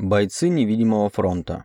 Бойцы невидимого фронта.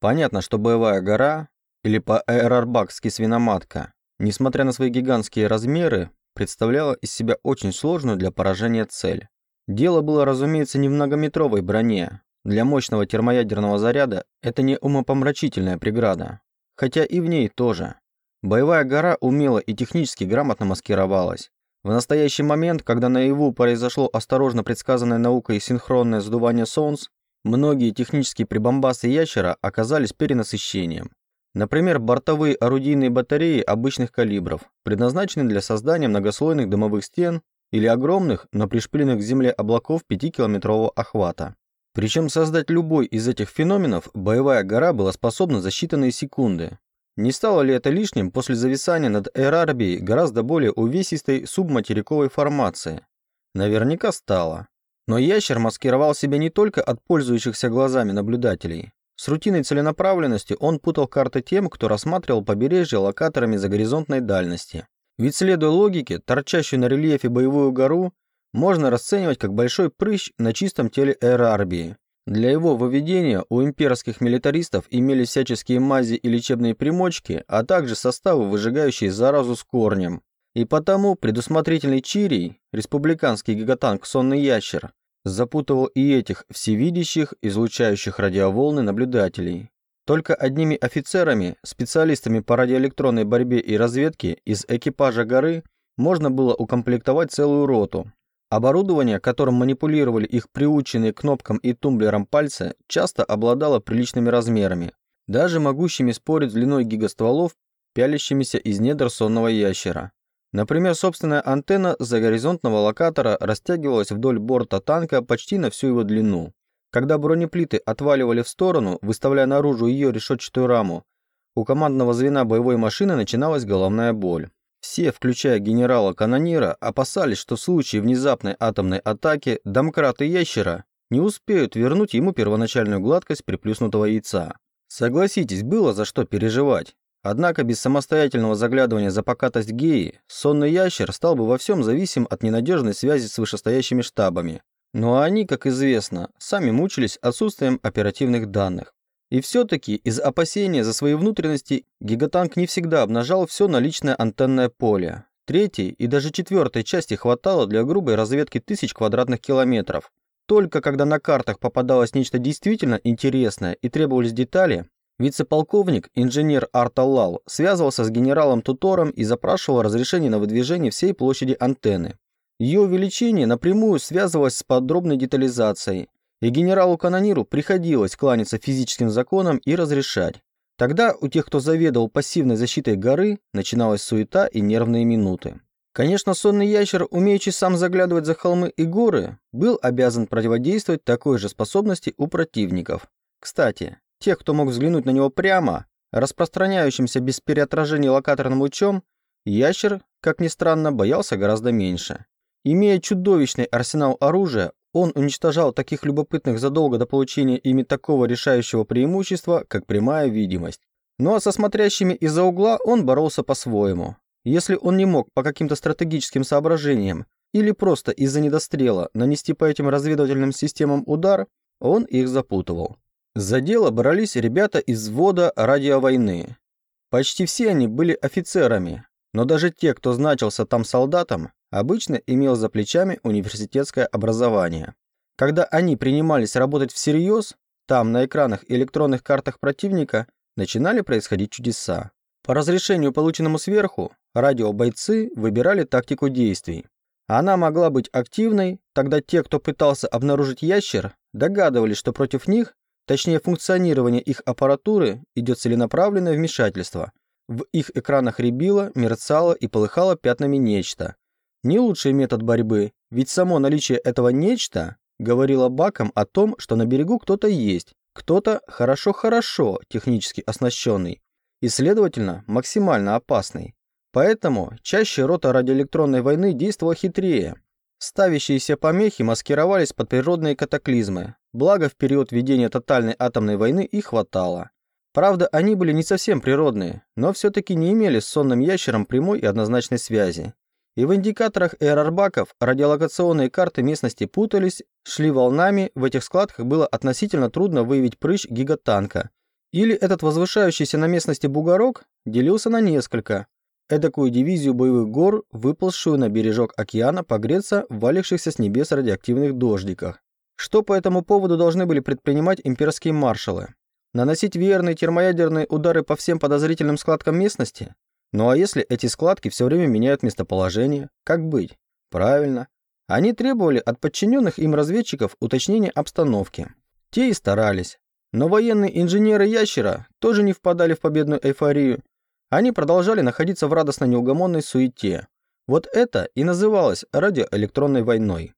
Понятно, что боевая гора, или по-аэробакски свиноматка, несмотря на свои гигантские размеры, представляла из себя очень сложную для поражения цель. Дело было, разумеется, не в многометровой броне. Для мощного термоядерного заряда это не умопомрачительная преграда. Хотя и в ней тоже. Боевая гора умело и технически грамотно маскировалась. В настоящий момент, когда наяву произошло осторожно предсказанное наукой синхронное сдувание солнц, Многие технические прибамбасы ящера оказались перенасыщением. Например, бортовые орудийные батареи обычных калибров, предназначенные для создания многослойных дымовых стен или огромных, но пришпиленных к земле облаков 5-километрового охвата. Причем создать любой из этих феноменов боевая гора была способна за считанные секунды. Не стало ли это лишним после зависания над Эрарбией гораздо более увесистой субматериковой формации? Наверняка стало. Но ящер маскировал себя не только от пользующихся глазами наблюдателей. С рутинной целенаправленностью он путал карты тем, кто рассматривал побережье локаторами за горизонтной дальности. Ведь следуя логике, торчащую на рельефе боевую гору можно расценивать как большой прыщ на чистом теле Эрарбии. Для его выведения у имперских милитаристов имелись всяческие мази и лечебные примочки, а также составы, выжигающие заразу с корнем. И потому предусмотрительный Чирий, республиканский гигатанк «Сонный ящер», запутывал и этих всевидящих, излучающих радиоволны наблюдателей. Только одними офицерами, специалистами по радиоэлектронной борьбе и разведке из экипажа горы можно было укомплектовать целую роту. Оборудование, которым манипулировали их приученные кнопкам и тумблерам пальцы, часто обладало приличными размерами, даже могущими спорить длиной гигастволов, пялящимися из недр сонного ящера. Например, собственная антенна загоризонтного локатора растягивалась вдоль борта танка почти на всю его длину. Когда бронеплиты отваливали в сторону, выставляя наружу ее решетчатую раму, у командного звена боевой машины начиналась головная боль. Все, включая генерала-канонира, опасались, что в случае внезапной атомной атаки домкраты ящера не успеют вернуть ему первоначальную гладкость приплюснутого яйца. Согласитесь, было за что переживать. Однако без самостоятельного заглядывания за покатость геи, сонный ящер стал бы во всем зависим от ненадежной связи с вышестоящими штабами. Но они, как известно, сами мучились отсутствием оперативных данных. И все-таки из опасения за свои внутренности гигатанк не всегда обнажал все наличное антенное поле. Третьей и даже четвертой части хватало для грубой разведки тысяч квадратных километров. Только когда на картах попадалось нечто действительно интересное и требовались детали, Вице-полковник, инженер Арталлал, связывался с генералом Тутором и запрашивал разрешение на выдвижение всей площади антенны. Ее увеличение напрямую связывалось с подробной детализацией, и генералу-канониру приходилось кланяться физическим законам и разрешать. Тогда у тех, кто заведовал пассивной защитой горы, начиналась суета и нервные минуты. Конечно, сонный ящер, умеющий сам заглядывать за холмы и горы, был обязан противодействовать такой же способности у противников. Кстати, Тех, кто мог взглянуть на него прямо, распространяющимся без переотражения локаторным лучом, ящер, как ни странно, боялся гораздо меньше. Имея чудовищный арсенал оружия, он уничтожал таких любопытных задолго до получения ими такого решающего преимущества, как прямая видимость. Ну а со смотрящими из-за угла он боролся по-своему. Если он не мог по каким-то стратегическим соображениям или просто из-за недострела нанести по этим разведывательным системам удар, он их запутывал. За дело брались ребята из взвода радиовойны. Почти все они были офицерами, но даже те, кто значился там солдатом, обычно имел за плечами университетское образование. Когда они принимались работать всерьез, там на экранах и электронных картах противника начинали происходить чудеса. По разрешению, полученному сверху, радиобойцы выбирали тактику действий. Она могла быть активной, тогда те, кто пытался обнаружить ящер, догадывались, что против них Точнее, функционирование их аппаратуры идет целенаправленное вмешательство. В их экранах рябило, мерцало и полыхало пятнами нечто. Не лучший метод борьбы, ведь само наличие этого нечто говорило бакам о том, что на берегу кто-то есть, кто-то хорошо-хорошо технически оснащенный и, следовательно, максимально опасный. Поэтому чаще рота радиоэлектронной войны действовала хитрее. Ставящиеся помехи маскировались под природные катаклизмы, благо в период ведения тотальной атомной войны их хватало. Правда, они были не совсем природные, но все-таки не имели с сонным ящером прямой и однозначной связи. и в индикаторах эрорбаков радиолокационные карты местности путались, шли волнами, в этих складках было относительно трудно выявить прыщ гигатанка. Или этот возвышающийся на местности бугорок делился на несколько, эдакую дивизию боевых гор, выползшую на бережок океана погреться в валившихся с небес радиоактивных дождиках. Что по этому поводу должны были предпринимать имперские маршалы? Наносить верные термоядерные удары по всем подозрительным складкам местности? Ну а если эти складки все время меняют местоположение, как быть? Правильно. Они требовали от подчиненных им разведчиков уточнения обстановки. Те и старались. Но военные инженеры Ящера тоже не впадали в победную эйфорию. Они продолжали находиться в радостно неугомонной суете. Вот это и называлось радиоэлектронной войной.